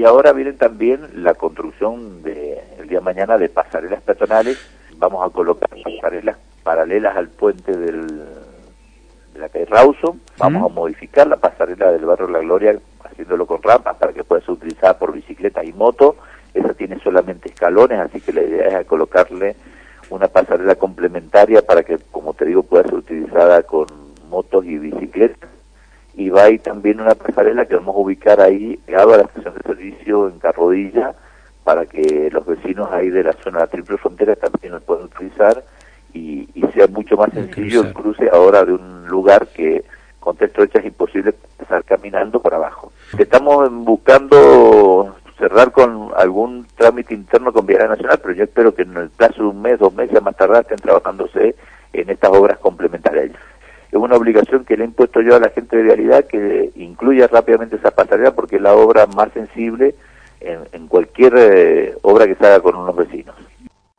y ahora viene también la construcción de, el día de mañana de pasarelas peatonales. Vamos a colocar pasarelas paralelas al puente del, de la calle Rawson. Vamos a modificar la pasarela del barrio La Gloria haciéndolo con rampas para que pueda ser utilizada por bicicletas y moto. Esa tiene solamente escalones, así que la idea es colocarle una pasarela complementaria para que, como te digo, pueda ser utilizada con motos y bicicletas. Y va a ir también una pasarela que vamos a ubicar ahí, pegado a la estación de servicio en Carrodilla, para que los vecinos ahí de la zona de la triple frontera también lo puedan utilizar y, sea mucho más sencillo el cruce ahora de un lugar que con tres es imposible estar caminando por abajo. Estamos buscando cerrar con algún trámite interno con Vialidad Nacional, pero yo espero que en el plazo de un mes, dos meses más tardar estén trabajándose en estas obras complementarias. Es una obligación que le he impuesto yo a la gente de Vialidad que incluya rápidamente esa pasarela porque es la obra más sensible en, cualquier eh, obra que se haga con unos vecinos.